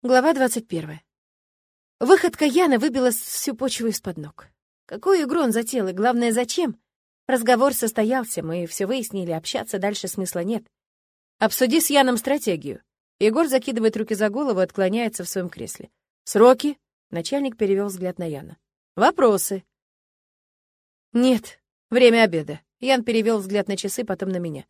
Глава 21. Выходка Яна выбила всю почву из-под ног. Какую игру он затеял и, главное, зачем? Разговор состоялся, мы все выяснили, общаться дальше смысла нет. Обсуди с Яном стратегию. Егор закидывает руки за голову и отклоняется в своем кресле. Сроки? Начальник перевел взгляд на Яна. Вопросы? Нет. Время обеда. Ян перевел взгляд на часы, потом на меня.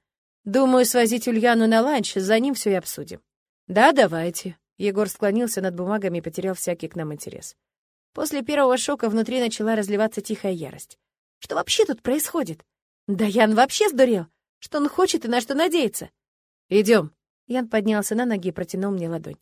Думаю, свозить Ульяну на ланч, за ним все и обсудим. Да, давайте. Егор склонился над бумагами и потерял всякий к нам интерес. После первого шока внутри начала разливаться тихая ярость. Что вообще тут происходит? Да Ян вообще сдурел. Что он хочет и на что надеется? Идем. Ян поднялся на ноги и протянул мне ладонь.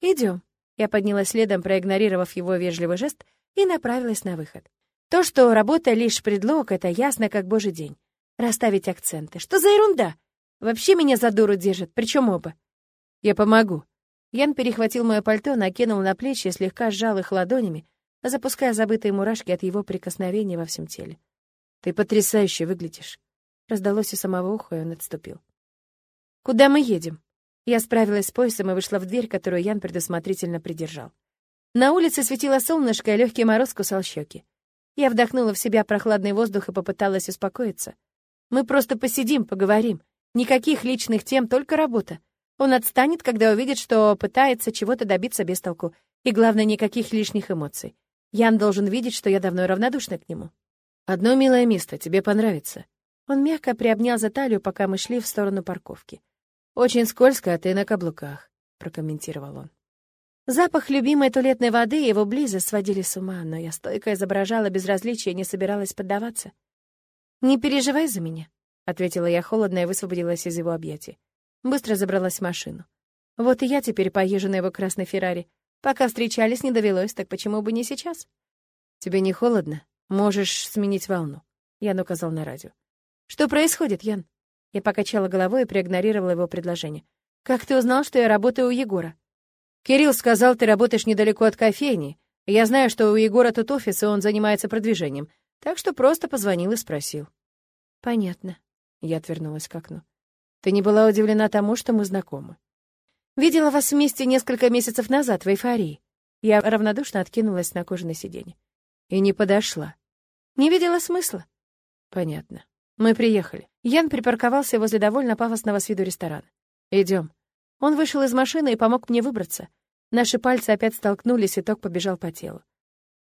Идем. Я поднялась следом, проигнорировав его вежливый жест, и направилась на выход. То, что работа — лишь предлог, это ясно, как божий день. Расставить акценты. Что за ерунда? Вообще меня за дуру держат, причем оба. Я помогу. Ян перехватил мое пальто, накинул на плечи и слегка сжал их ладонями, запуская забытые мурашки от его прикосновения во всем теле. «Ты потрясающе выглядишь!» Раздалось у самого уха, и он отступил. «Куда мы едем?» Я справилась с поясом и вышла в дверь, которую Ян предусмотрительно придержал. На улице светило солнышко, и легкий мороз кусал щеки. Я вдохнула в себя прохладный воздух и попыталась успокоиться. «Мы просто посидим, поговорим. Никаких личных тем, только работа. Он отстанет, когда увидит, что пытается чего-то добиться без толку. И главное, никаких лишних эмоций. Ян должен видеть, что я давно равнодушна к нему. «Одно милое место, тебе понравится». Он мягко приобнял за талию, пока мы шли в сторону парковки. «Очень скользко, а ты на каблуках», — прокомментировал он. Запах любимой туалетной воды и его близость сводили с ума, но я стойко изображала безразличие и не собиралась поддаваться. «Не переживай за меня», — ответила я холодно и высвободилась из его объятий. Быстро забралась в машину. Вот и я теперь поезжу на его красной Феррари. Пока встречались, не довелось, так почему бы не сейчас? Тебе не холодно? Можешь сменить волну. Ян указал на радио. Что происходит, Ян? Я покачала головой и проигнорировала его предложение. Как ты узнал, что я работаю у Егора? Кирилл сказал, ты работаешь недалеко от кофейни. Я знаю, что у Егора тут офис, и он занимается продвижением. Так что просто позвонил и спросил. Понятно. Я отвернулась к окну. Ты не была удивлена тому, что мы знакомы. Видела вас вместе несколько месяцев назад в эйфории. Я равнодушно откинулась на кожаное сиденье. И не подошла. Не видела смысла. Понятно. Мы приехали. Ян припарковался возле довольно пафосного с виду ресторана. Идем. Он вышел из машины и помог мне выбраться. Наши пальцы опять столкнулись, и ток побежал по телу.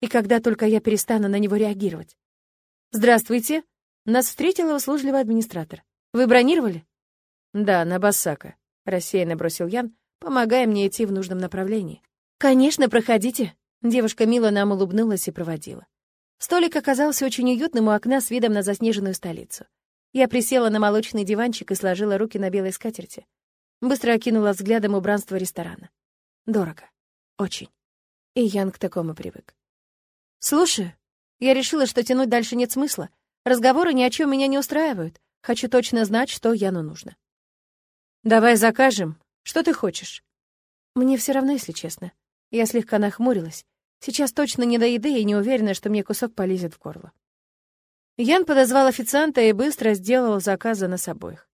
И когда только я перестану на него реагировать? «Здравствуйте!» Нас встретила услужливый администратор. «Вы бронировали?» «Да, на Басака», — рассеянно бросил Ян, помогая мне идти в нужном направлении. «Конечно, проходите». Девушка мило нам улыбнулась и проводила. Столик оказался очень уютным у окна с видом на заснеженную столицу. Я присела на молочный диванчик и сложила руки на белой скатерти. Быстро окинула взглядом убранство ресторана. Дорого. Очень. И Ян к такому привык. «Слушаю. Я решила, что тянуть дальше нет смысла. Разговоры ни о чем меня не устраивают. Хочу точно знать, что Яну нужно». «Давай закажем. Что ты хочешь?» Мне все равно, если честно. Я слегка нахмурилась. Сейчас точно не до еды и не уверена, что мне кусок полезет в горло. Ян подозвал официанта и быстро сделал заказ за нас обоих.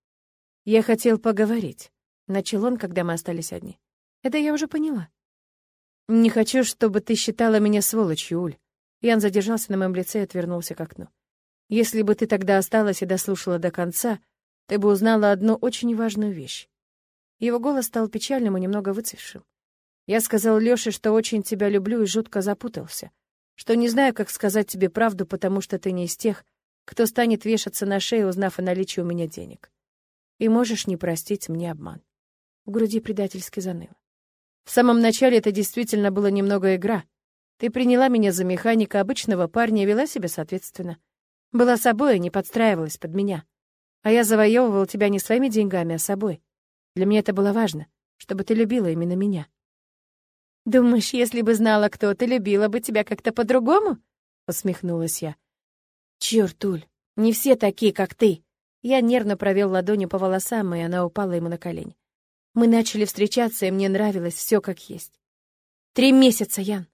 «Я хотел поговорить», — начал он, когда мы остались одни. «Это я уже поняла». «Не хочу, чтобы ты считала меня сволочью, Уль». Ян задержался на моем лице и отвернулся к окну. «Если бы ты тогда осталась и дослушала до конца, ты бы узнала одну очень важную вещь. Его голос стал печальным и немного выцветшим. Я сказал Лёше, что очень тебя люблю и жутко запутался, что не знаю, как сказать тебе правду, потому что ты не из тех, кто станет вешаться на шею, узнав о наличии у меня денег. И можешь не простить мне обман. В груди предательски заныло. В самом начале это действительно было немного игра. Ты приняла меня за механика обычного парня и вела себя соответственно. Была собой и не подстраивалась под меня. А я завоевывал тебя не своими деньгами, а собой. Для меня это было важно, чтобы ты любила именно меня. Думаешь, если бы знала, кто ты, любила бы тебя как-то по-другому? Усмехнулась я. Чёрт, Уль, не все такие, как ты. Я нервно провел ладонью по волосам, и она упала ему на колени. Мы начали встречаться, и мне нравилось все как есть. Три месяца, Ян.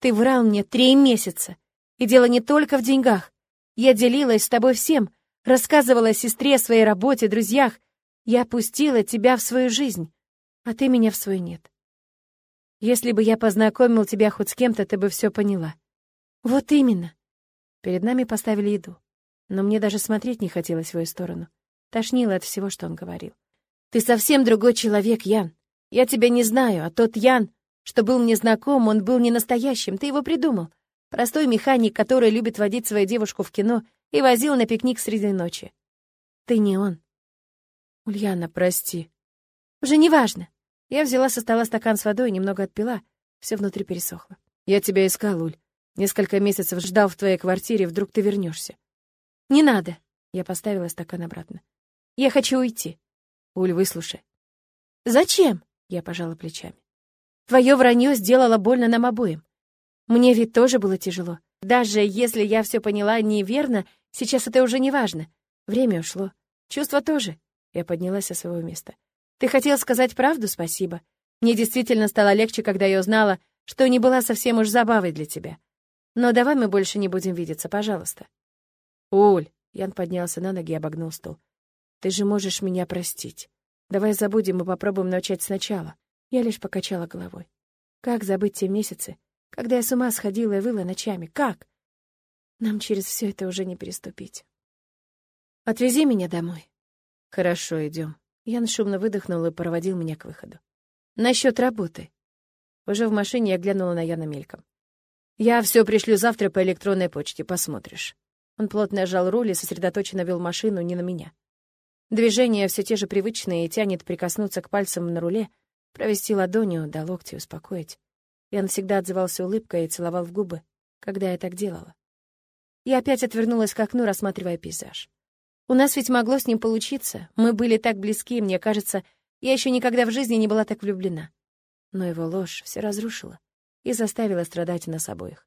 Ты врал мне три месяца. И дело не только в деньгах. Я делилась с тобой всем, рассказывала сестре о своей работе, друзьях. Я пустила тебя в свою жизнь, а ты меня в свою нет. Если бы я познакомил тебя хоть с кем-то, ты бы все поняла. Вот именно. Перед нами поставили еду. Но мне даже смотреть не хотелось в его сторону. Тошнило от всего, что он говорил. Ты совсем другой человек, Ян. Я тебя не знаю, а тот Ян, что был мне знаком, он был не настоящим, ты его придумал. Простой механик, который любит водить свою девушку в кино и возил на пикник среди ночи. Ты не он. Ульяна, прости. Уже не важно. Я взяла со стола стакан с водой, немного отпила. Все внутри пересохло. Я тебя искал, Уль. Несколько месяцев ждал в твоей квартире, вдруг ты вернешься. Не надо. Я поставила стакан обратно. Я хочу уйти. Уль, выслушай. Зачем? Я пожала плечами. Твое вранье сделало больно нам обоим. Мне ведь тоже было тяжело. Даже если я все поняла неверно, сейчас это уже не важно. Время ушло. Чувства тоже. Я поднялась со своего места. Ты хотел сказать правду, спасибо. Мне действительно стало легче, когда я узнала, что не была совсем уж забавой для тебя. Но давай мы больше не будем видеться, пожалуйста. Уль, Ян поднялся на ноги и обогнул стол. Ты же можешь меня простить. Давай забудем и попробуем начать сначала. Я лишь покачала головой. Как забыть те месяцы, когда я с ума сходила и выла ночами? Как? Нам через все это уже не переступить. Отвези меня домой. Хорошо, идем. Ян шумно выдохнул и проводил меня к выходу. Насчет работы. Уже в машине я глянула на Яна мельком. Я все пришлю завтра по электронной почте, посмотришь. Он плотно сжал руль и сосредоточенно вел машину не на меня. Движения все те же привычные, и тянет прикоснуться к пальцам на руле, провести ладонью до локтя, успокоить. Ян всегда отзывался улыбкой и целовал в губы, когда я так делала. Я опять отвернулась к окну, рассматривая пейзаж. У нас ведь могло с ним получиться. Мы были так близки, мне кажется, я еще никогда в жизни не была так влюблена. Но его ложь все разрушила и заставила страдать нас обоих.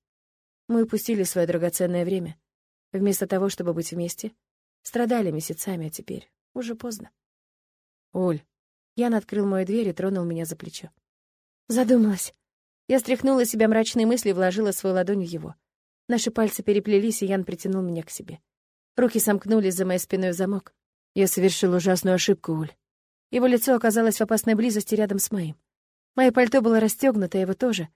Мы упустили свое драгоценное время. Вместо того, чтобы быть вместе, страдали месяцами, а теперь уже поздно. «Оль!» Ян открыл мою дверь и тронул меня за плечо. Задумалась. Я стряхнула себя мрачные мысли и вложила свою ладонь в его. Наши пальцы переплелись, и Ян притянул меня к себе. Руки сомкнулись за моей спиной в замок. Я совершил ужасную ошибку, Уль. Его лицо оказалось в опасной близости рядом с моим. Мое пальто было расстегнуто, его тоже.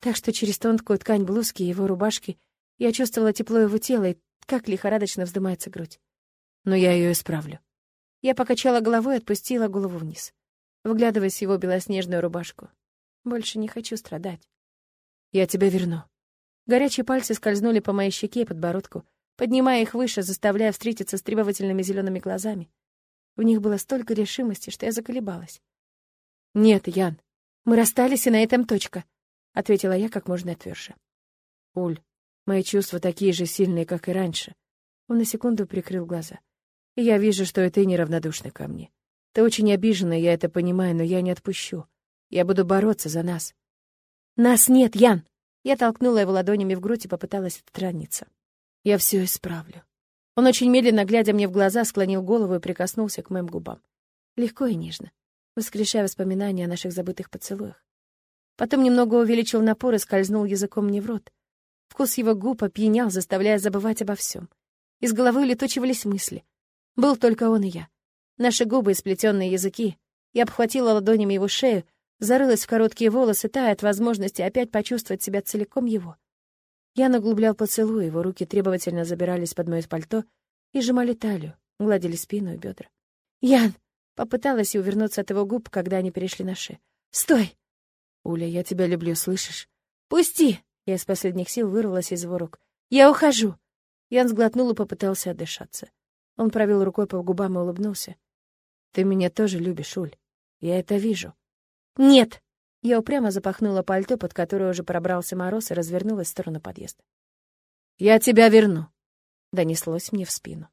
Так что через тонкую ткань блузки и его рубашки я чувствовала тепло его тела и как лихорадочно вздымается грудь. Но я ее исправлю. Я покачала головой и отпустила голову вниз, вглядываясь в его белоснежную рубашку. Больше не хочу страдать. Я тебя верну. Горячие пальцы скользнули по моей щеке и подбородку, поднимая их выше, заставляя встретиться с требовательными зелеными глазами. В них было столько решимости, что я заколебалась. «Нет, Ян, мы расстались, и на этом точка», — ответила я как можно тверже. «Уль, мои чувства такие же сильные, как и раньше». Он на секунду прикрыл глаза. «И я вижу, что и ты неравнодушна ко мне. Ты очень обижена, я это понимаю, но я не отпущу. Я буду бороться за нас». «Нас нет, Ян!» Я толкнула его ладонями в грудь и попыталась отстраниться. Я все исправлю. Он очень медленно, глядя мне в глаза, склонил голову и прикоснулся к моим губам. Легко и нежно, воскрешая воспоминания о наших забытых поцелуях. Потом немного увеличил напор и скользнул языком мне в рот. Вкус его губ опьянял, заставляя забывать обо всем. Из головы улетучивались мысли. Был только он и я. Наши губы и сплетенные языки. Я обхватила ладонями его шею, зарылась в короткие волосы, тая от возможности опять почувствовать себя целиком его. Я наглублял поцелуй, его руки требовательно забирались под мое пальто и сжимали талию, гладили спину и бедра. «Ян!» — попыталась увернуться от его губ, когда они перешли на шею. «Стой!» «Уля, я тебя люблю, слышишь?» «Пусти!» — я из последних сил вырвалась из его рук. «Я ухожу!» Ян сглотнул и попытался отдышаться. Он провел рукой по губам и улыбнулся. «Ты меня тоже любишь, Уль. Я это вижу». «Нет!» Я упрямо запахнула пальто, под которое уже пробрался мороз, и развернулась в сторону подъезда. «Я тебя верну», — донеслось мне в спину.